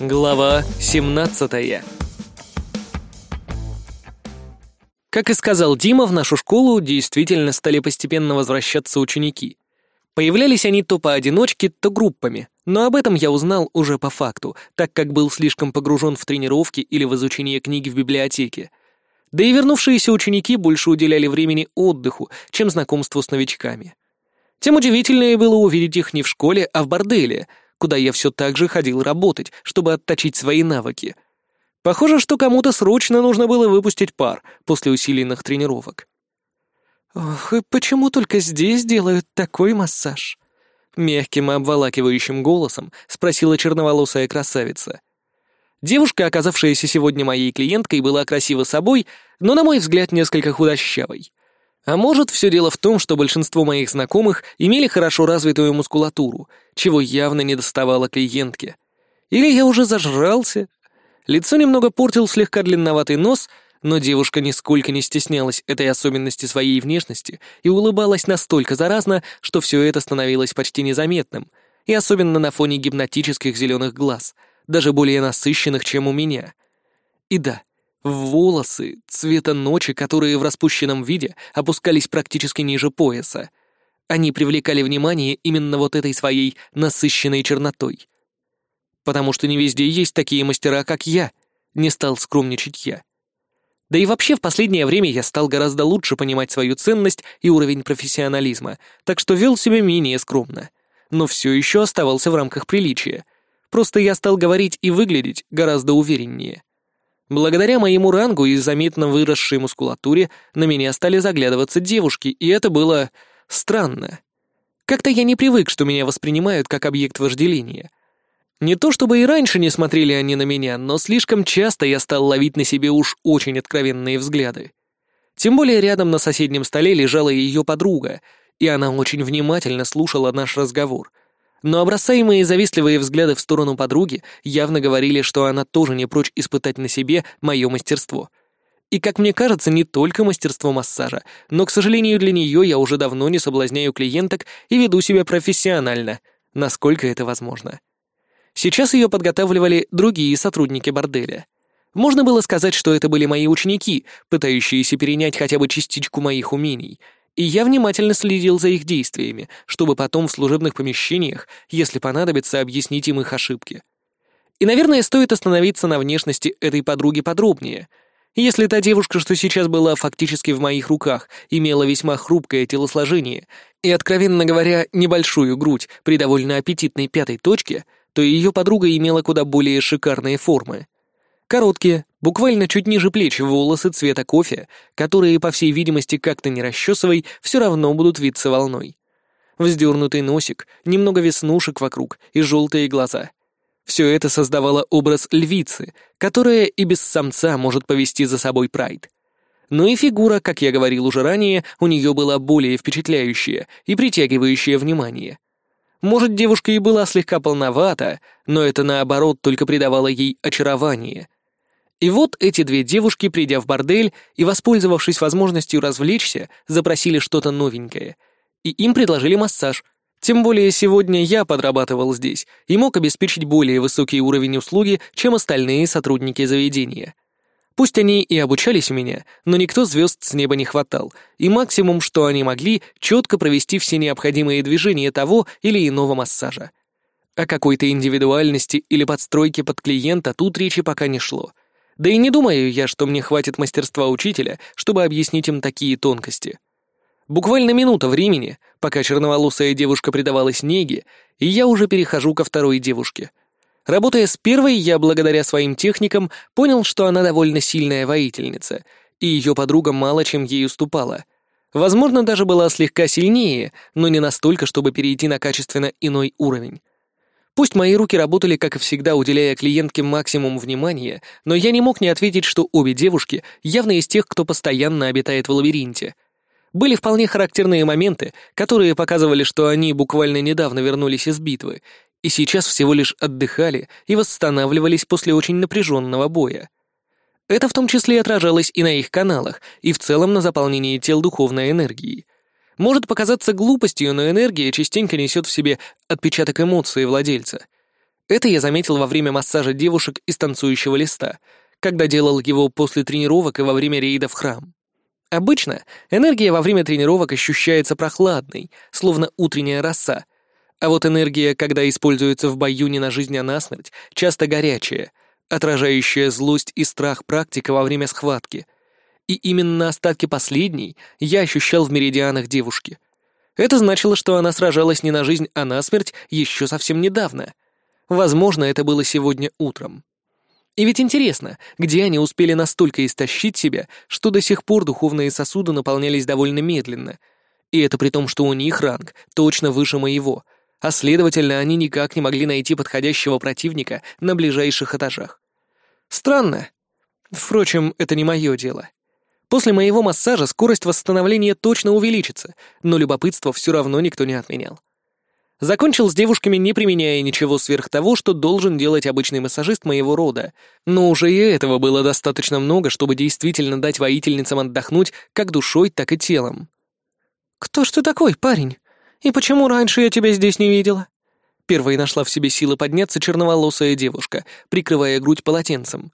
Глава 17 Как и сказал Дима, в нашу школу действительно стали постепенно возвращаться ученики. Появлялись они то поодиночке, то группами, но об этом я узнал уже по факту, так как был слишком погружен в тренировки или в изучение книги в библиотеке. Да и вернувшиеся ученики больше уделяли времени отдыху, чем знакомству с новичками. Тем удивительнее было увидеть их не в школе, а в борделе — куда я все так же ходил работать, чтобы отточить свои навыки. Похоже, что кому-то срочно нужно было выпустить пар после усиленных тренировок. «Ох, и почему только здесь делают такой массаж?» Мягким и обволакивающим голосом спросила черноволосая красавица. Девушка, оказавшаяся сегодня моей клиенткой, была красива собой, но, на мой взгляд, несколько худощавой. А может, все дело в том, что большинство моих знакомых имели хорошо развитую мускулатуру, чего явно не доставало клиентке. Или я уже зажрался. Лицо немного портил слегка длинноватый нос, но девушка нисколько не стеснялась этой особенности своей внешности и улыбалась настолько заразно, что все это становилось почти незаметным, и особенно на фоне гипнотических зеленых глаз, даже более насыщенных, чем у меня. И да, волосы цвета ночи, которые в распущенном виде опускались практически ниже пояса. Они привлекали внимание именно вот этой своей насыщенной чернотой. Потому что не везде есть такие мастера, как я, не стал скромничать я. Да и вообще в последнее время я стал гораздо лучше понимать свою ценность и уровень профессионализма, так что вел себя менее скромно. Но все еще оставался в рамках приличия. Просто я стал говорить и выглядеть гораздо увереннее. Благодаря моему рангу и заметно выросшей мускулатуре на меня стали заглядываться девушки, и это было странно. Как-то я не привык, что меня воспринимают как объект вожделения. Не то чтобы и раньше не смотрели они на меня, но слишком часто я стал ловить на себе уж очень откровенные взгляды. Тем более рядом на соседнем столе лежала ее подруга, и она очень внимательно слушала наш разговор — но обращаемые завистливые взгляды в сторону подруги явно говорили, что она тоже не прочь испытать на себе мое мастерство. И, как мне кажется, не только мастерство массажа, но, к сожалению, для нее я уже давно не соблазняю клиенток и веду себя профессионально, насколько это возможно. Сейчас ее подготавливали другие сотрудники борделя. Можно было сказать, что это были мои ученики, пытающиеся перенять хотя бы частичку моих умений — и я внимательно следил за их действиями, чтобы потом в служебных помещениях, если понадобится, объяснить им их ошибки. И, наверное, стоит остановиться на внешности этой подруги подробнее. Если та девушка, что сейчас была фактически в моих руках, имела весьма хрупкое телосложение и, откровенно говоря, небольшую грудь при довольно аппетитной пятой точке, то ее подруга имела куда более шикарные формы. Короткие, буквально чуть ниже плеч волосы цвета кофе, которые, по всей видимости, как-то не расчесывай, все равно будут виться волной. Вздернутый носик, немного веснушек вокруг и желтые глаза. Все это создавало образ львицы, которая и без самца может повести за собой прайд. Ну и фигура, как я говорил уже ранее, у нее была более впечатляющая и притягивающая внимание. Может, девушка и была слегка полновата, но это наоборот только придавало ей очарование — и вот эти две девушки, придя в бордель и воспользовавшись возможностью развлечься, запросили что-то новенькое. И им предложили массаж. Тем более сегодня я подрабатывал здесь и мог обеспечить более высокий уровень услуги, чем остальные сотрудники заведения. Пусть они и обучались у меня, но никто звезд с неба не хватал, и максимум, что они могли, четко провести все необходимые движения того или иного массажа. О какой-то индивидуальности или подстройке под клиента тут речи пока не шло. Да и не думаю я, что мне хватит мастерства учителя, чтобы объяснить им такие тонкости. Буквально минута времени, пока черноволосая девушка предавалась неге, и я уже перехожу ко второй девушке. Работая с первой, я, благодаря своим техникам, понял, что она довольно сильная воительница, и ее подруга мало чем ей уступала. Возможно, даже была слегка сильнее, но не настолько, чтобы перейти на качественно иной уровень. Пусть мои руки работали, как и всегда, уделяя клиентке максимум внимания, но я не мог не ответить, что обе девушки явно из тех, кто постоянно обитает в лабиринте. Были вполне характерные моменты, которые показывали, что они буквально недавно вернулись из битвы, и сейчас всего лишь отдыхали и восстанавливались после очень напряженного боя. Это в том числе отражалось и на их каналах, и в целом на заполнении тел духовной энергией. Может показаться глупостью, но энергия частенько несет в себе отпечаток эмоций владельца. Это я заметил во время массажа девушек из танцующего листа, когда делал его после тренировок и во время рейда в храм. Обычно энергия во время тренировок ощущается прохладной, словно утренняя роса, а вот энергия, когда используется в бою не на жизнь, а на смерть, часто горячая, отражающая злость и страх практика во время схватки. И именно остатки последней я ощущал в меридианах девушки. Это значило, что она сражалась не на жизнь, а на смерть еще совсем недавно. Возможно, это было сегодня утром. И ведь интересно, где они успели настолько истощить себя, что до сих пор духовные сосуды наполнялись довольно медленно. И это при том, что у них ранг точно выше моего — а следовательно, они никак не могли найти подходящего противника на ближайших этажах. Странно. Впрочем, это не мое дело. После моего массажа скорость восстановления точно увеличится, но любопытство все равно никто не отменял. Закончил с девушками, не применяя ничего сверх того, что должен делать обычный массажист моего рода, но уже и этого было достаточно много, чтобы действительно дать воительницам отдохнуть как душой, так и телом. «Кто ж ты такой, парень?» «И почему раньше я тебя здесь не видела?» Первой нашла в себе силы подняться черноволосая девушка, прикрывая грудь полотенцем.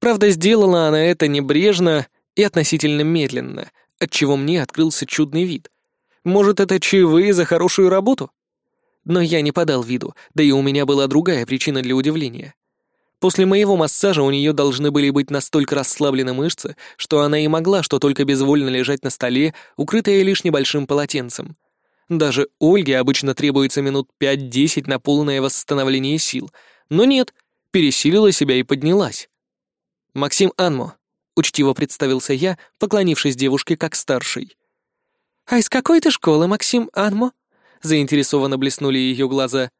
Правда, сделала она это небрежно и относительно медленно, отчего мне открылся чудный вид. Может, это чаевые за хорошую работу? Но я не подал виду, да и у меня была другая причина для удивления. После моего массажа у нее должны были быть настолько расслаблены мышцы, что она и могла что только безвольно лежать на столе, укрытая лишь небольшим полотенцем — даже Ольге обычно требуется минут 5-10 на полное восстановление сил. Но нет, пересилила себя и поднялась. «Максим Анмо», — учтиво представился я, поклонившись девушке как старший. «А из какой ты школы, Максим Анмо?» — заинтересованно блеснули ее глаза.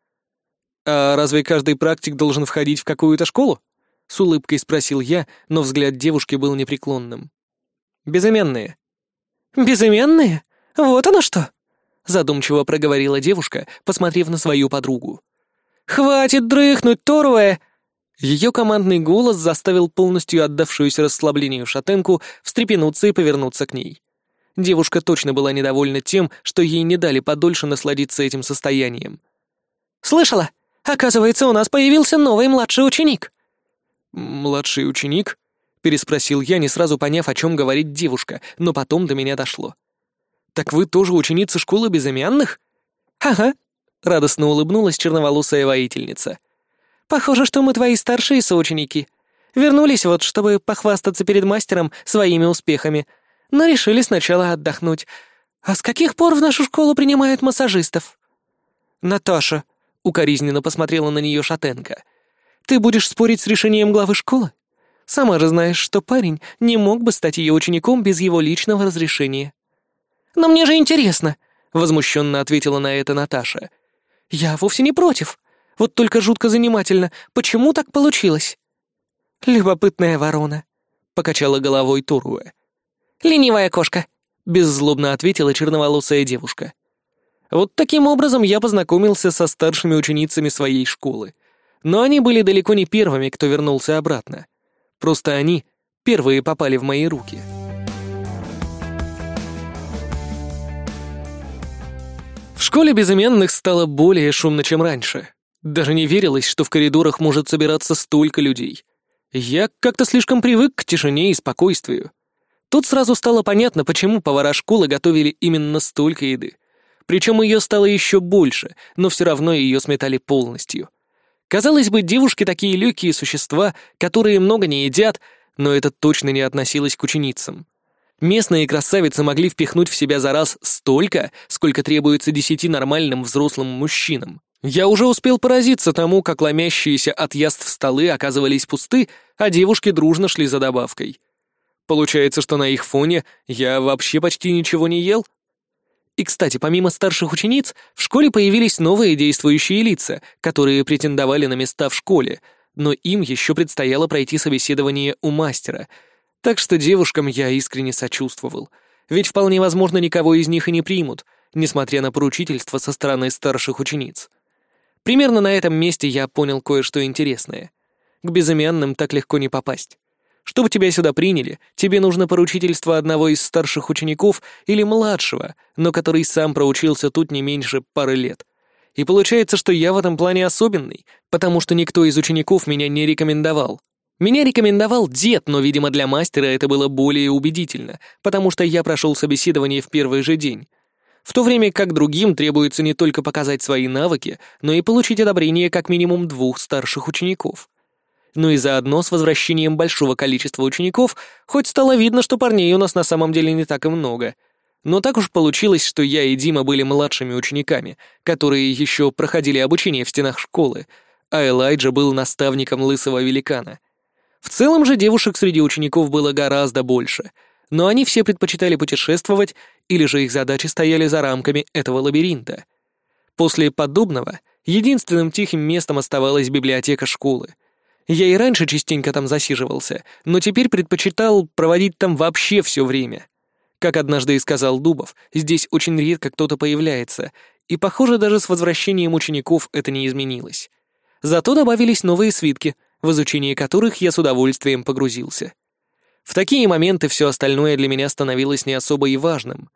«А разве каждый практик должен входить в какую-то школу?» — с улыбкой спросил я, но взгляд девушки был непреклонным. «Безыменные». «Безыменные? Вот оно что!» задумчиво проговорила девушка, посмотрев на свою подругу. «Хватит дрыхнуть, Торвая!» Ее командный голос заставил полностью отдавшуюся расслаблению шатенку встрепенуться и повернуться к ней. Девушка точно была недовольна тем, что ей не дали подольше насладиться этим состоянием. «Слышала? Оказывается, у нас появился новый младший ученик». «Младший ученик?» — переспросил я, не сразу поняв, о чем говорит девушка, но потом до меня дошло. «Так вы тоже ученица школы безымянных?» «Ага», — радостно улыбнулась черноволосая воительница. «Похоже, что мы твои старшие соученики. Вернулись вот, чтобы похвастаться перед мастером своими успехами, но решили сначала отдохнуть. А с каких пор в нашу школу принимают массажистов?» «Наташа», — укоризненно посмотрела на нее Шатенко, — «ты будешь спорить с решением главы школы? Сама же знаешь, что парень не мог бы стать ее учеником без его личного разрешения». «Но мне же интересно», — возмущенно ответила на это Наташа. «Я вовсе не против. Вот только жутко занимательно. Почему так получилось?» «Любопытная ворона», — покачала головой Туруэ. «Ленивая кошка», — беззлобно ответила черноволосая девушка. Вот таким образом я познакомился со старшими ученицами своей школы. Но они были далеко не первыми, кто вернулся обратно. Просто они первые попали в мои руки. В школе безыменных стало более шумно, чем раньше. Даже не верилось, что в коридорах может собираться столько людей. Я как-то слишком привык к тишине и спокойствию. Тут сразу стало понятно, почему повара школы готовили именно столько еды. Причем ее стало еще больше, но все равно ее сметали полностью. Казалось бы, девушки такие легкие существа, которые много не едят, но это точно не относилось к ученицам. Местные красавицы могли впихнуть в себя за раз столько, сколько требуется десяти нормальным взрослым мужчинам. Я уже успел поразиться тому, как ломящиеся от яств столы оказывались пусты, а девушки дружно шли за добавкой. Получается, что на их фоне я вообще почти ничего не ел? И, кстати, помимо старших учениц, в школе появились новые действующие лица, которые претендовали на места в школе, но им еще предстояло пройти собеседование у мастера — так что девушкам я искренне сочувствовал, ведь вполне возможно никого из них и не примут, несмотря на поручительство со стороны старших учениц. Примерно на этом месте я понял кое-что интересное. К безымянным так легко не попасть. Чтобы тебя сюда приняли, тебе нужно поручительство одного из старших учеников или младшего, но который сам проучился тут не меньше пары лет. И получается, что я в этом плане особенный, потому что никто из учеников меня не рекомендовал. Меня рекомендовал дед, но, видимо, для мастера это было более убедительно, потому что я прошел собеседование в первый же день. В то время как другим требуется не только показать свои навыки, но и получить одобрение как минимум двух старших учеников. Ну и заодно с возвращением большого количества учеников, хоть стало видно, что парней у нас на самом деле не так и много — но так уж получилось, что я и Дима были младшими учениками, которые еще проходили обучение в стенах школы, а Элайджа был наставником лысого великана. В целом же девушек среди учеников было гораздо больше, но они все предпочитали путешествовать, или же их задачи стояли за рамками этого лабиринта. После подобного единственным тихим местом оставалась библиотека школы. Я и раньше частенько там засиживался, но теперь предпочитал проводить там вообще все время. Как однажды и сказал Дубов, здесь очень редко кто-то появляется, и, похоже, даже с возвращением учеников это не изменилось. Зато добавились новые свитки, в изучение которых я с удовольствием погрузился. В такие моменты все остальное для меня становилось не особо и важным.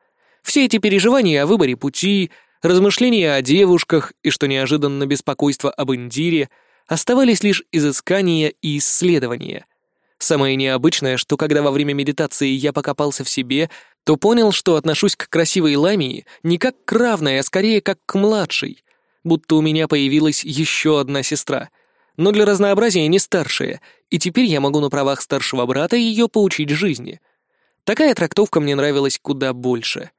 Все эти переживания о выборе пути, размышления о девушках и, что неожиданно, беспокойство об Индире оставались лишь изыскания и исследования — Самое необычное, что когда во время медитации я покопался в себе, то понял, что отношусь к красивой ламии не как к равной, а скорее как к младшей. Будто у меня появилась еще одна сестра. Но для разнообразия не старшая, и теперь я могу на правах старшего брата ее поучить жизни. Такая трактовка мне нравилась куда больше.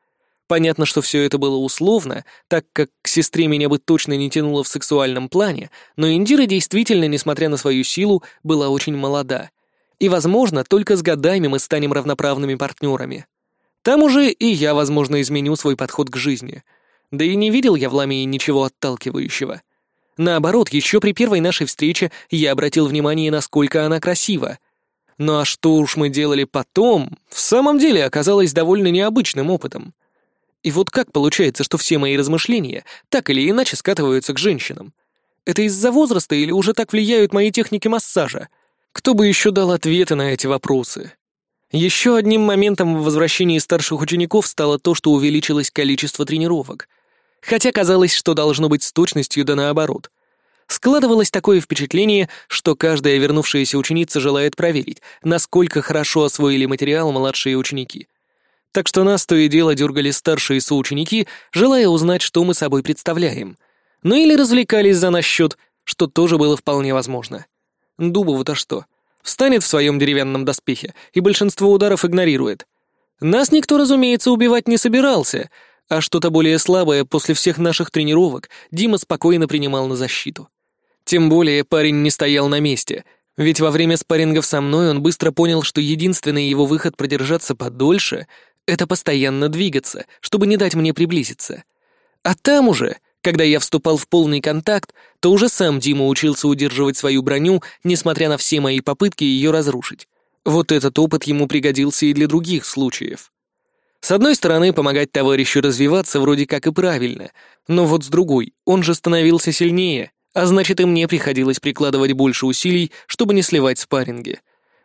Понятно, что все это было условно, так как к сестре меня бы точно не тянуло в сексуальном плане, но Индира действительно, несмотря на свою силу, была очень молода — и, возможно, только с годами мы станем равноправными партнерами. Там уже и я, возможно, изменю свой подход к жизни. Да и не видел я в Ламии ничего отталкивающего. Наоборот, еще при первой нашей встрече я обратил внимание, насколько она красива. Ну а что уж мы делали потом, в самом деле оказалось довольно необычным опытом. И вот как получается, что все мои размышления так или иначе скатываются к женщинам? Это из-за возраста или уже так влияют мои техники массажа? Кто бы еще дал ответы на эти вопросы? Еще одним моментом в возвращении старших учеников стало то, что увеличилось количество тренировок. Хотя казалось, что должно быть с точностью да наоборот. Складывалось такое впечатление, что каждая вернувшаяся ученица желает проверить, насколько хорошо освоили материал младшие ученики. Так что нас то и дело дергали старшие соученики, желая узнать, что мы собой представляем. Ну или развлекались за наш счет, что тоже было вполне возможно. Дубову-то что? Встанет в своем деревянном доспехе и большинство ударов игнорирует. Нас никто, разумеется, убивать не собирался, а что-то более слабое после всех наших тренировок Дима спокойно принимал на защиту. Тем более парень не стоял на месте, ведь во время спаррингов со мной он быстро понял, что единственный его выход продержаться подольше — это постоянно двигаться, чтобы не дать мне приблизиться. А там уже когда я вступал в полный контакт, то уже сам Дима учился удерживать свою броню, несмотря на все мои попытки ее разрушить. Вот этот опыт ему пригодился и для других случаев. С одной стороны, помогать товарищу развиваться вроде как и правильно, но вот с другой, он же становился сильнее, а значит и мне приходилось прикладывать больше усилий, чтобы не сливать спарринги.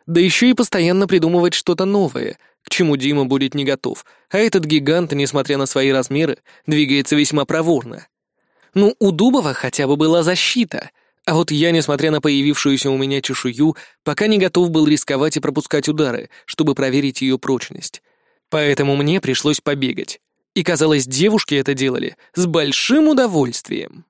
Да еще и постоянно придумывать что-то новое, к чему Дима будет не готов, а этот гигант, несмотря на свои размеры, двигается весьма проворно. Ну, у Дубова хотя бы была защита. А вот я, несмотря на появившуюся у меня чешую, пока не готов был рисковать и пропускать удары, чтобы проверить ее прочность. Поэтому мне пришлось побегать. И казалось, девушки это делали с большим удовольствием.